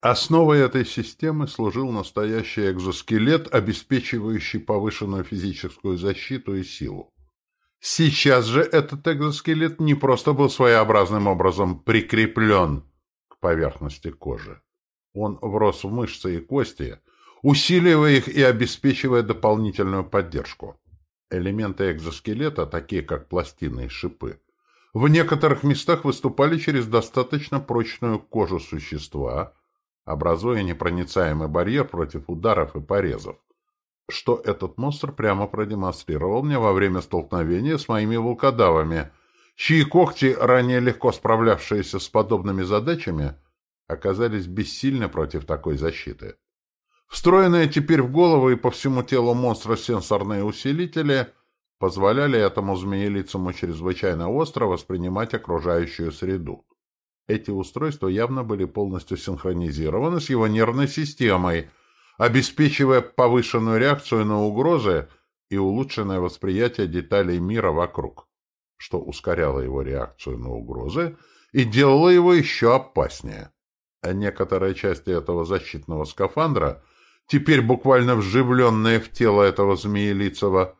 Основой этой системы служил настоящий экзоскелет, обеспечивающий повышенную физическую защиту и силу. Сейчас же этот экзоскелет не просто был своеобразным образом прикреплен к поверхности кожи. Он врос в мышцы и кости, усиливая их и обеспечивая дополнительную поддержку. Элементы экзоскелета, такие как пластины и шипы, в некоторых местах выступали через достаточно прочную кожу существа, образуя непроницаемый барьер против ударов и порезов, что этот монстр прямо продемонстрировал мне во время столкновения с моими волкодавами, чьи когти, ранее легко справлявшиеся с подобными задачами, оказались бессильны против такой защиты. Встроенные теперь в голову и по всему телу монстра сенсорные усилители позволяли этому змеелицему чрезвычайно остро воспринимать окружающую среду. Эти устройства явно были полностью синхронизированы с его нервной системой, обеспечивая повышенную реакцию на угрозы и улучшенное восприятие деталей мира вокруг, что ускоряло его реакцию на угрозы и делало его еще опаснее. А некоторые части этого защитного скафандра – теперь буквально вживленные в тело этого змеелицего,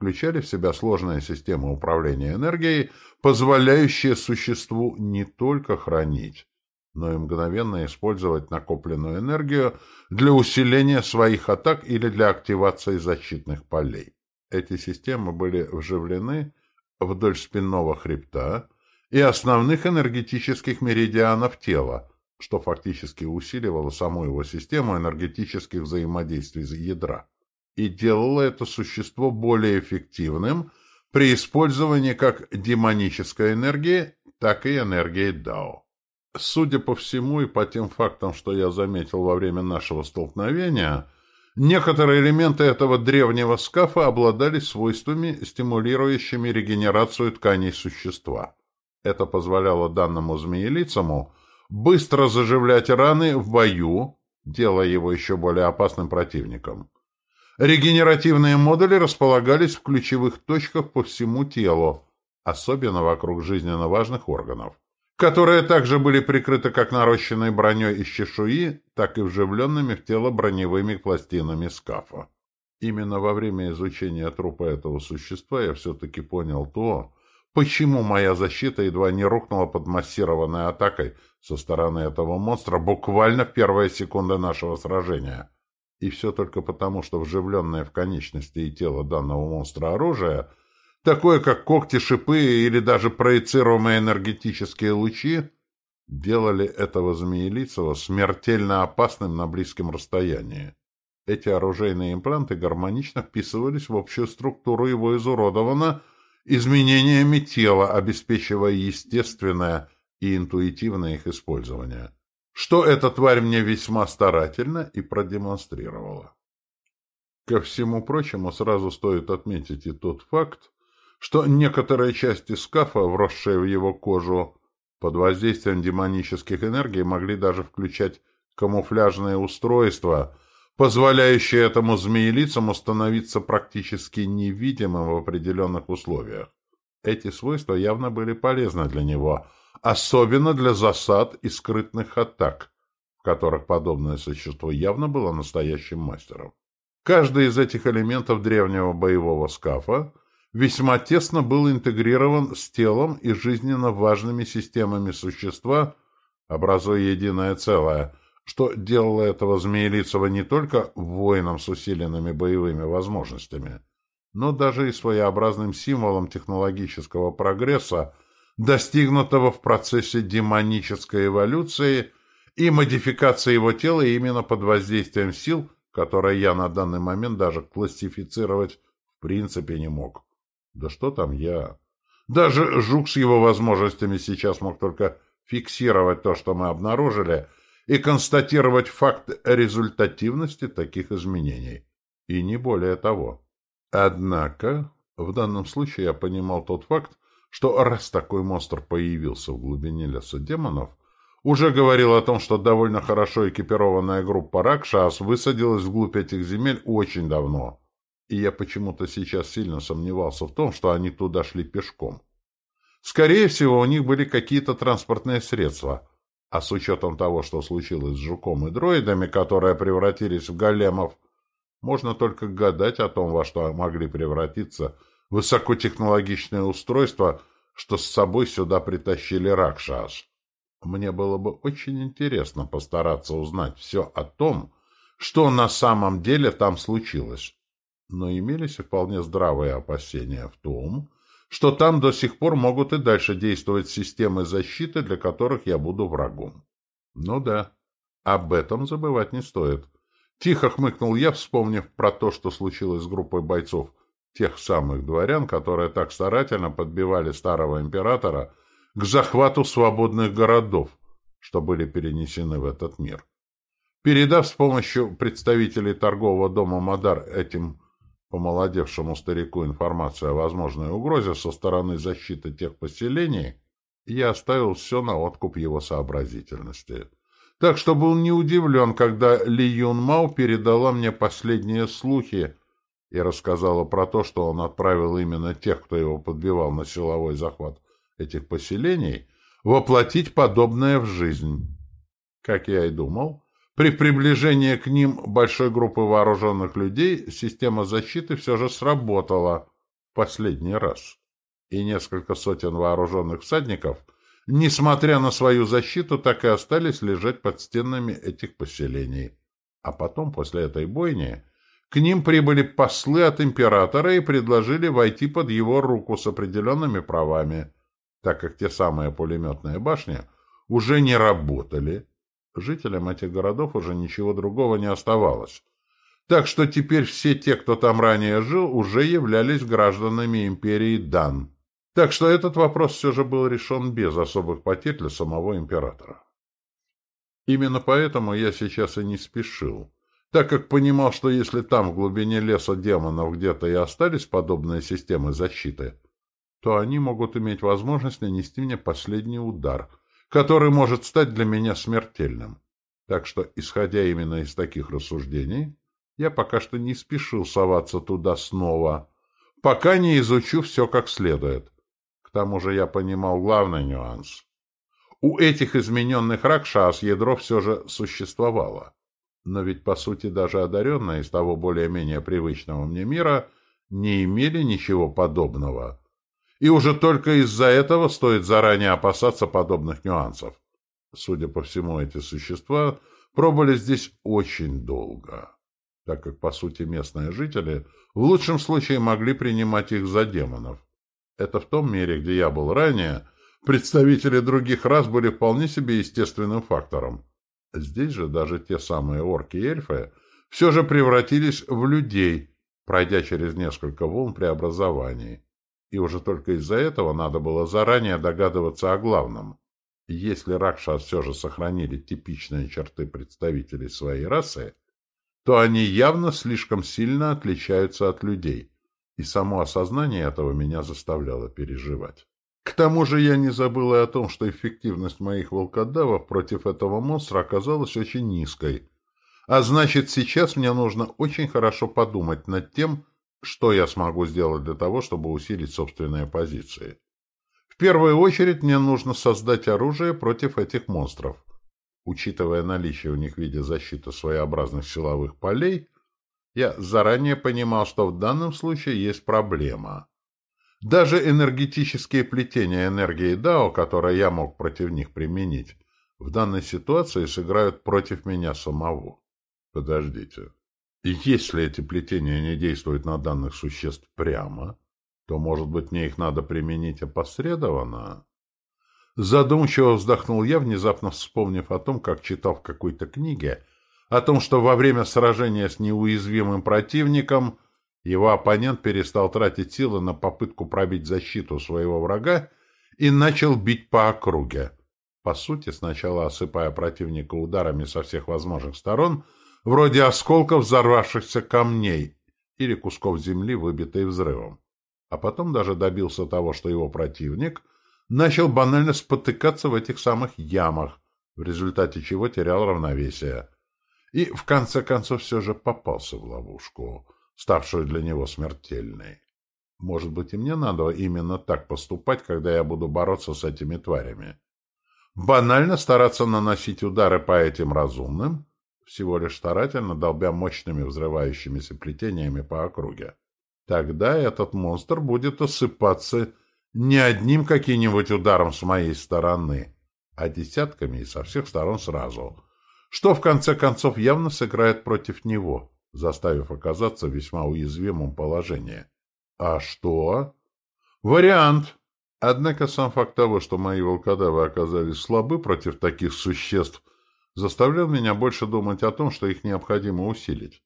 включали в себя сложные системы управления энергией, позволяющие существу не только хранить, но и мгновенно использовать накопленную энергию для усиления своих атак или для активации защитных полей. Эти системы были вживлены вдоль спинного хребта и основных энергетических меридианов тела, что фактически усиливало саму его систему энергетических взаимодействий ядра и делало это существо более эффективным при использовании как демонической энергии, так и энергии Дао. Судя по всему и по тем фактам, что я заметил во время нашего столкновения, некоторые элементы этого древнего скафа обладали свойствами, стимулирующими регенерацию тканей существа. Это позволяло данному змеелицему быстро заживлять раны в бою, делая его еще более опасным противником. Регенеративные модули располагались в ключевых точках по всему телу, особенно вокруг жизненно важных органов, которые также были прикрыты как нарощенной броней из чешуи, так и вживленными в тело броневыми пластинами скафа. Именно во время изучения трупа этого существа я все-таки понял то, Почему моя защита едва не рухнула под массированной атакой со стороны этого монстра буквально в первые секунды нашего сражения? И все только потому, что вживленное в конечности и тело данного монстра оружие, такое как когти, шипы или даже проецируемые энергетические лучи, делали этого змеелицего смертельно опасным на близком расстоянии. Эти оружейные импланты гармонично вписывались в общую структуру его изуродованного, изменениями тела, обеспечивая естественное и интуитивное их использование, что эта тварь мне весьма старательно и продемонстрировала. Ко всему прочему, сразу стоит отметить и тот факт, что некоторые части скафа, вросшие в его кожу, под воздействием демонических энергий могли даже включать камуфляжные устройства – позволяющие этому змеелицам становиться практически невидимым в определенных условиях. Эти свойства явно были полезны для него, особенно для засад и скрытных атак, в которых подобное существо явно было настоящим мастером. Каждый из этих элементов древнего боевого скафа весьма тесно был интегрирован с телом и жизненно важными системами существа, образуя единое целое, что делало этого Змеелицева не только воином с усиленными боевыми возможностями, но даже и своеобразным символом технологического прогресса, достигнутого в процессе демонической эволюции и модификации его тела именно под воздействием сил, которые я на данный момент даже классифицировать в принципе не мог. Да что там я? Даже жук с его возможностями сейчас мог только фиксировать то, что мы обнаружили – и констатировать факт результативности таких изменений. И не более того. Однако, в данном случае я понимал тот факт, что раз такой монстр появился в глубине леса демонов, уже говорил о том, что довольно хорошо экипированная группа Ракшас высадилась вглубь этих земель очень давно. И я почему-то сейчас сильно сомневался в том, что они туда шли пешком. Скорее всего, у них были какие-то транспортные средства, А с учетом того, что случилось с жуком и дроидами, которые превратились в големов, можно только гадать о том, во что могли превратиться высокотехнологичные устройства, что с собой сюда притащили Ракшас. Мне было бы очень интересно постараться узнать все о том, что на самом деле там случилось. Но имелись вполне здравые опасения в том, что там до сих пор могут и дальше действовать системы защиты, для которых я буду врагом. Ну да, об этом забывать не стоит. Тихо хмыкнул я, вспомнив про то, что случилось с группой бойцов, тех самых дворян, которые так старательно подбивали старого императора к захвату свободных городов, что были перенесены в этот мир. Передав с помощью представителей торгового дома Мадар этим помолодевшему старику информацию о возможной угрозе со стороны защиты тех поселений, я оставил все на откуп его сообразительности. Так что был не удивлен, когда Ли Юн Мау передала мне последние слухи и рассказала про то, что он отправил именно тех, кто его подбивал на силовой захват этих поселений, воплотить подобное в жизнь. Как я и думал, при приближении к ним большой группы вооруженных людей система защиты все же сработала в последний раз. И несколько сотен вооруженных всадников, несмотря на свою защиту, так и остались лежать под стенами этих поселений. А потом, после этой бойни, к ним прибыли послы от императора и предложили войти под его руку с определенными правами, так как те самые пулеметные башни уже не работали, Жителям этих городов уже ничего другого не оставалось. Так что теперь все те, кто там ранее жил, уже являлись гражданами империи Дан. Так что этот вопрос все же был решен без особых потерь для самого императора. Именно поэтому я сейчас и не спешил, так как понимал, что если там, в глубине леса демонов, где-то и остались подобные системы защиты, то они могут иметь возможность нанести мне последний удар — который может стать для меня смертельным. Так что, исходя именно из таких рассуждений, я пока что не спешил соваться туда снова, пока не изучу все как следует. К тому же я понимал главный нюанс. У этих измененных ракшас ядро все же существовало. Но ведь, по сути, даже одаренные из того более-менее привычного мне мира не имели ничего подобного и уже только из-за этого стоит заранее опасаться подобных нюансов. Судя по всему, эти существа пробыли здесь очень долго, так как, по сути, местные жители в лучшем случае могли принимать их за демонов. Это в том мире, где я был ранее, представители других рас были вполне себе естественным фактором. Здесь же даже те самые орки и эльфы все же превратились в людей, пройдя через несколько волн преобразований. И уже только из-за этого надо было заранее догадываться о главном. Если Ракшас все же сохранили типичные черты представителей своей расы, то они явно слишком сильно отличаются от людей, и само осознание этого меня заставляло переживать. К тому же я не забыл и о том, что эффективность моих волкодавов против этого монстра оказалась очень низкой. А значит, сейчас мне нужно очень хорошо подумать над тем, что я смогу сделать для того, чтобы усилить собственные позиции? В первую очередь мне нужно создать оружие против этих монстров. Учитывая наличие у них в виде защиты своеобразных силовых полей, я заранее понимал, что в данном случае есть проблема. Даже энергетические плетения энергии Дао, которые я мог против них применить, в данной ситуации сыграют против меня самого. Подождите. И если эти плетения не действуют на данных существ прямо, то, может быть, мне их надо применить опосредованно? Задумчиво вздохнул я, внезапно вспомнив о том, как читал в какой-то книге, о том, что во время сражения с неуязвимым противником его оппонент перестал тратить силы на попытку пробить защиту своего врага и начал бить по округе. По сути, сначала осыпая противника ударами со всех возможных сторон — вроде осколков взорвавшихся камней или кусков земли, выбитой взрывом. А потом даже добился того, что его противник начал банально спотыкаться в этих самых ямах, в результате чего терял равновесие. И, в конце концов, все же попался в ловушку, ставшую для него смертельной. Может быть, и мне надо именно так поступать, когда я буду бороться с этими тварями. банально стараться наносить удары по этим разумным, всего лишь старательно долбя мощными взрывающимися плетениями по округе. Тогда этот монстр будет осыпаться не одним каким-нибудь ударом с моей стороны, а десятками и со всех сторон сразу, что в конце концов явно сыграет против него, заставив оказаться в весьма уязвимом положении. А что? Вариант. Однако сам факт того, что мои волкодавы оказались слабы против таких существ, заставлял меня больше думать о том, что их необходимо усилить.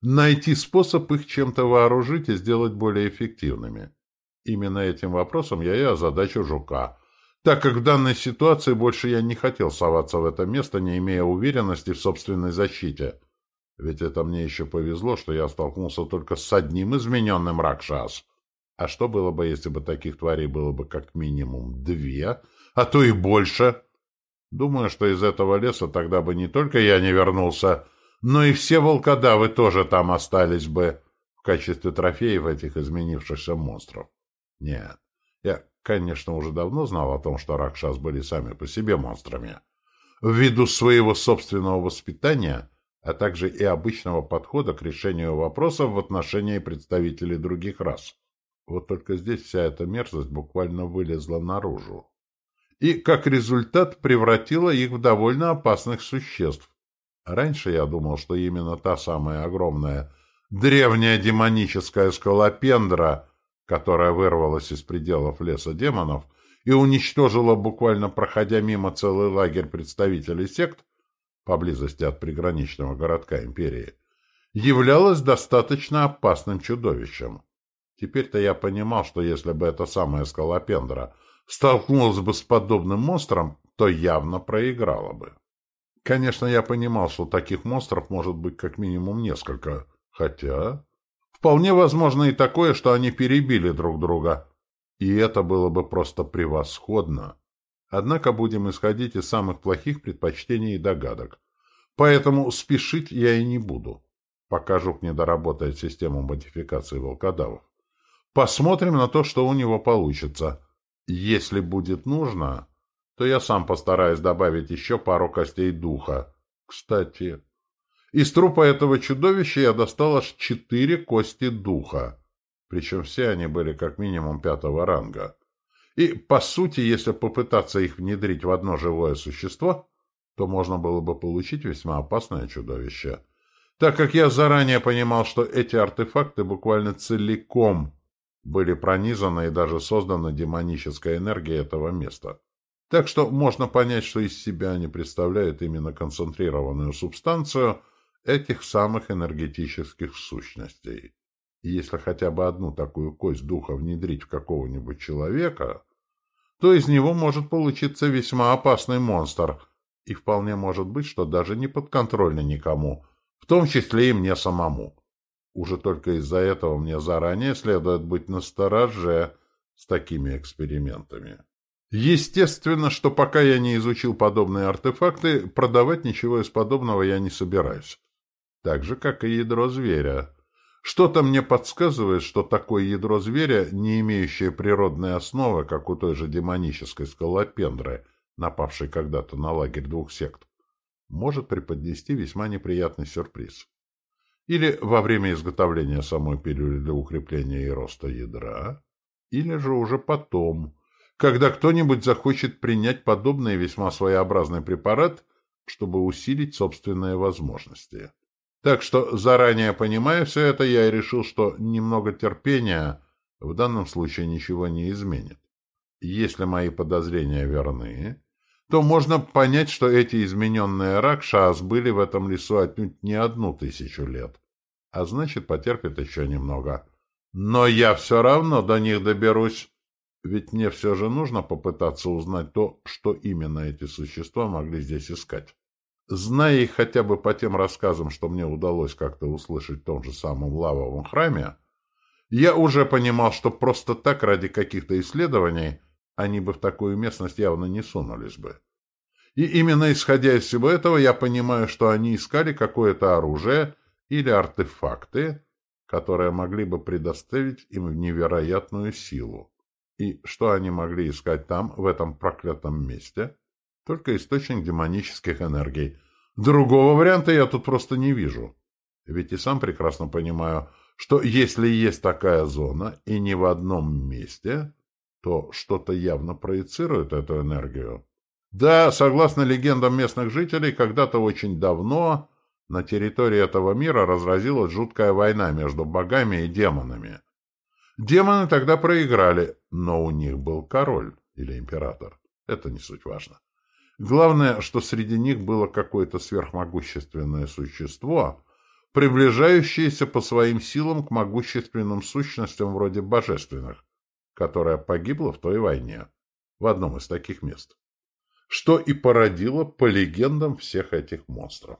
Найти способ их чем-то вооружить и сделать более эффективными. Именно этим вопросом я и озадачу Жука, так как в данной ситуации больше я не хотел соваться в это место, не имея уверенности в собственной защите. Ведь это мне еще повезло, что я столкнулся только с одним измененным Ракшас. А что было бы, если бы таких тварей было бы как минимум две, а то и больше? Думаю, что из этого леса тогда бы не только я не вернулся, но и все волкодавы тоже там остались бы в качестве трофеев этих изменившихся монстров. Нет, я, конечно, уже давно знал о том, что Ракшас были сами по себе монстрами. Ввиду своего собственного воспитания, а также и обычного подхода к решению вопросов в отношении представителей других рас. Вот только здесь вся эта мерзость буквально вылезла наружу. И, как результат, превратила их в довольно опасных существ. Раньше я думал, что именно та самая огромная древняя демоническая скалопендра, которая вырвалась из пределов леса демонов и уничтожила буквально проходя мимо целый лагерь представителей сект поблизости от приграничного городка империи, являлась достаточно опасным чудовищем. Теперь-то я понимал, что если бы эта самая скалопендра столкнулась бы с подобным монстром, то явно проиграла бы. Конечно, я понимал, что таких монстров может быть как минимум несколько, хотя... Вполне возможно и такое, что они перебили друг друга. И это было бы просто превосходно. Однако будем исходить из самых плохих предпочтений и догадок. Поэтому спешить я и не буду, пока Жук не доработает систему модификации волкодавов. Посмотрим на то, что у него получится. Если будет нужно, то я сам постараюсь добавить еще пару костей духа. Кстати, из трупа этого чудовища я достал аж четыре кости духа. Причем все они были как минимум пятого ранга. И, по сути, если попытаться их внедрить в одно живое существо, то можно было бы получить весьма опасное чудовище. Так как я заранее понимал, что эти артефакты буквально целиком были пронизаны и даже созданы демонической энергией этого места. Так что можно понять, что из себя они представляют именно концентрированную субстанцию этих самых энергетических сущностей. И если хотя бы одну такую кость духа внедрить в какого-нибудь человека, то из него может получиться весьма опасный монстр, и вполне может быть, что даже не подконтрольный никому, в том числе и мне самому. Уже только из-за этого мне заранее следует быть настороже с такими экспериментами. Естественно, что пока я не изучил подобные артефакты, продавать ничего из подобного я не собираюсь. Так же, как и ядро зверя. Что-то мне подсказывает, что такое ядро зверя, не имеющее природной основы, как у той же демонической скалопендры, напавшей когда-то на лагерь двух сект, может преподнести весьма неприятный сюрприз или во время изготовления самой пилюли для укрепления и роста ядра, или же уже потом, когда кто-нибудь захочет принять подобный весьма своеобразный препарат, чтобы усилить собственные возможности. Так что, заранее понимая все это, я и решил, что немного терпения в данном случае ничего не изменит. Если мои подозрения верны, то можно понять, что эти измененные Ракшас были в этом лесу отнюдь не одну тысячу лет, а значит, потерпит еще немного. Но я все равно до них доберусь, ведь мне все же нужно попытаться узнать то, что именно эти существа могли здесь искать. Зная их хотя бы по тем рассказам, что мне удалось как-то услышать в том же самом лавовом храме, я уже понимал, что просто так ради каких-то исследований они бы в такую местность явно не сунулись бы. И именно исходя из всего этого, я понимаю, что они искали какое-то оружие или артефакты, которые могли бы предоставить им невероятную силу. И что они могли искать там, в этом проклятом месте? Только источник демонических энергий. Другого варианта я тут просто не вижу. Ведь и сам прекрасно понимаю, что если есть такая зона и не в одном месте, то что-то явно проецирует эту энергию. Да, согласно легендам местных жителей, когда-то очень давно на территории этого мира разразилась жуткая война между богами и демонами. Демоны тогда проиграли, но у них был король или император. Это не суть важно. Главное, что среди них было какое-то сверхмогущественное существо, приближающееся по своим силам к могущественным сущностям вроде божественных, которое погибло в той войне, в одном из таких мест. Что и породило по легендам всех этих монстров.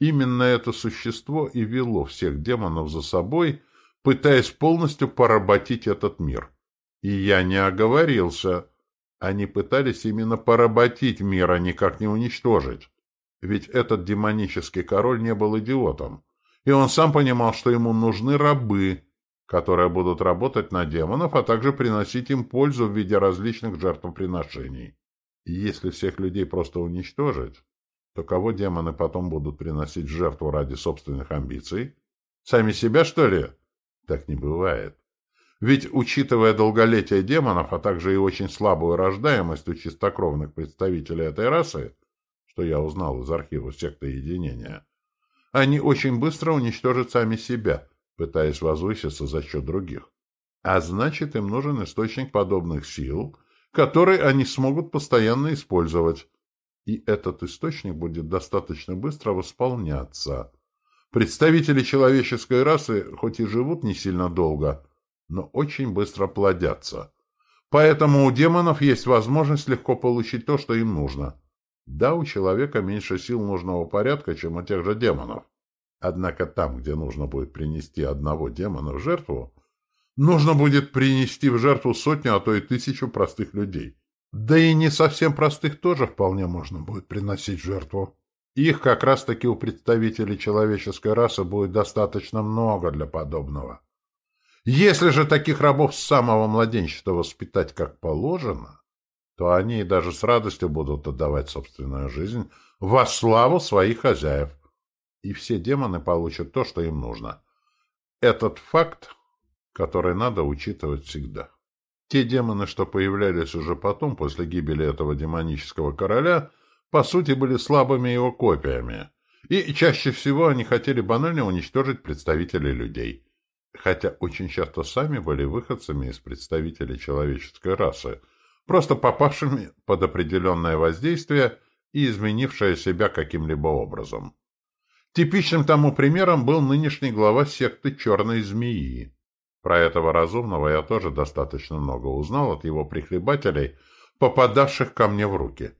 Именно это существо и вело всех демонов за собой, пытаясь полностью поработить этот мир. И я не оговорился. Они пытались именно поработить мир, а никак не уничтожить. Ведь этот демонический король не был идиотом. И он сам понимал, что ему нужны рабы, которые будут работать на демонов, а также приносить им пользу в виде различных жертвоприношений. И если всех людей просто уничтожить, то кого демоны потом будут приносить жертву ради собственных амбиций? Сами себя, что ли? Так не бывает. Ведь, учитывая долголетие демонов, а также и очень слабую рождаемость у чистокровных представителей этой расы, что я узнал из архива секты единения, они очень быстро уничтожат сами себя, пытаясь возвыситься за счет других. А значит, им нужен источник подобных сил, который они смогут постоянно использовать. И этот источник будет достаточно быстро восполняться. Представители человеческой расы хоть и живут не сильно долго, но очень быстро плодятся. Поэтому у демонов есть возможность легко получить то, что им нужно. Да, у человека меньше сил нужного порядка, чем у тех же демонов. Однако там, где нужно будет принести одного демона в жертву, нужно будет принести в жертву сотню, а то и тысячу простых людей. Да и не совсем простых тоже вполне можно будет приносить в жертву. Их как раз-таки у представителей человеческой расы будет достаточно много для подобного. Если же таких рабов с самого младенчества воспитать как положено, то они даже с радостью будут отдавать собственную жизнь во славу своих хозяев. И все демоны получат то, что им нужно. Этот факт, который надо учитывать всегда. Те демоны, что появлялись уже потом, после гибели этого демонического короля, по сути были слабыми его копиями. И чаще всего они хотели банально уничтожить представителей людей хотя очень часто сами были выходцами из представителей человеческой расы, просто попавшими под определенное воздействие и изменившие себя каким-либо образом. Типичным тому примером был нынешний глава секты «Черной змеи». Про этого разумного я тоже достаточно много узнал от его прихлебателей, попадавших ко мне в руки.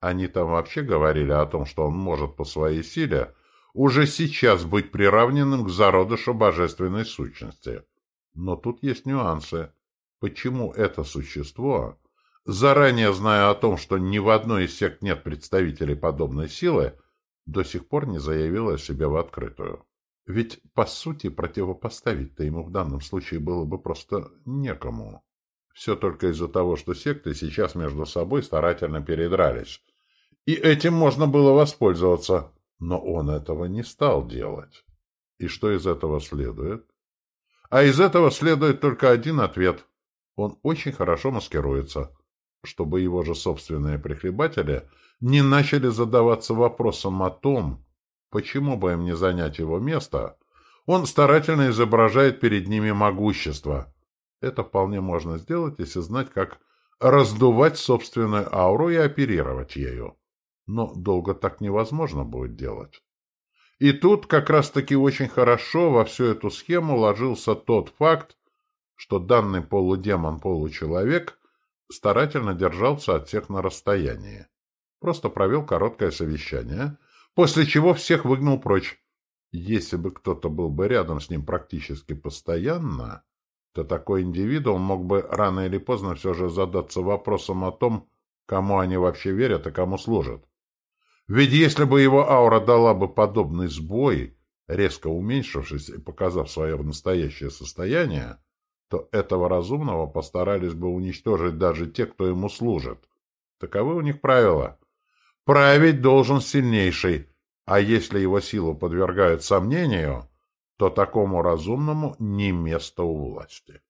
Они там вообще говорили о том, что он может по своей силе уже сейчас быть приравненным к зародышу божественной сущности. Но тут есть нюансы. Почему это существо, заранее зная о том, что ни в одной из сект нет представителей подобной силы, до сих пор не заявило о себе в открытую? Ведь, по сути, противопоставить-то ему в данном случае было бы просто некому. Все только из-за того, что секты сейчас между собой старательно передрались. И этим можно было воспользоваться. Но он этого не стал делать. И что из этого следует? А из этого следует только один ответ. Он очень хорошо маскируется, чтобы его же собственные прихлебатели не начали задаваться вопросом о том, почему бы им не занять его место, он старательно изображает перед ними могущество. Это вполне можно сделать, если знать, как раздувать собственную ауру и оперировать ею но долго так невозможно будет делать. И тут как раз-таки очень хорошо во всю эту схему ложился тот факт, что данный полудемон-получеловек старательно держался от всех на расстоянии. Просто провел короткое совещание, после чего всех выгнал прочь. Если бы кто-то был бы рядом с ним практически постоянно, то такой индивидуум мог бы рано или поздно все же задаться вопросом о том, кому они вообще верят и кому служат. Ведь если бы его аура дала бы подобный сбой, резко уменьшившись и показав свое настоящее состояние, то этого разумного постарались бы уничтожить даже те, кто ему служит. Таковы у них правила. Править должен сильнейший, а если его силу подвергают сомнению, то такому разумному не место у власти.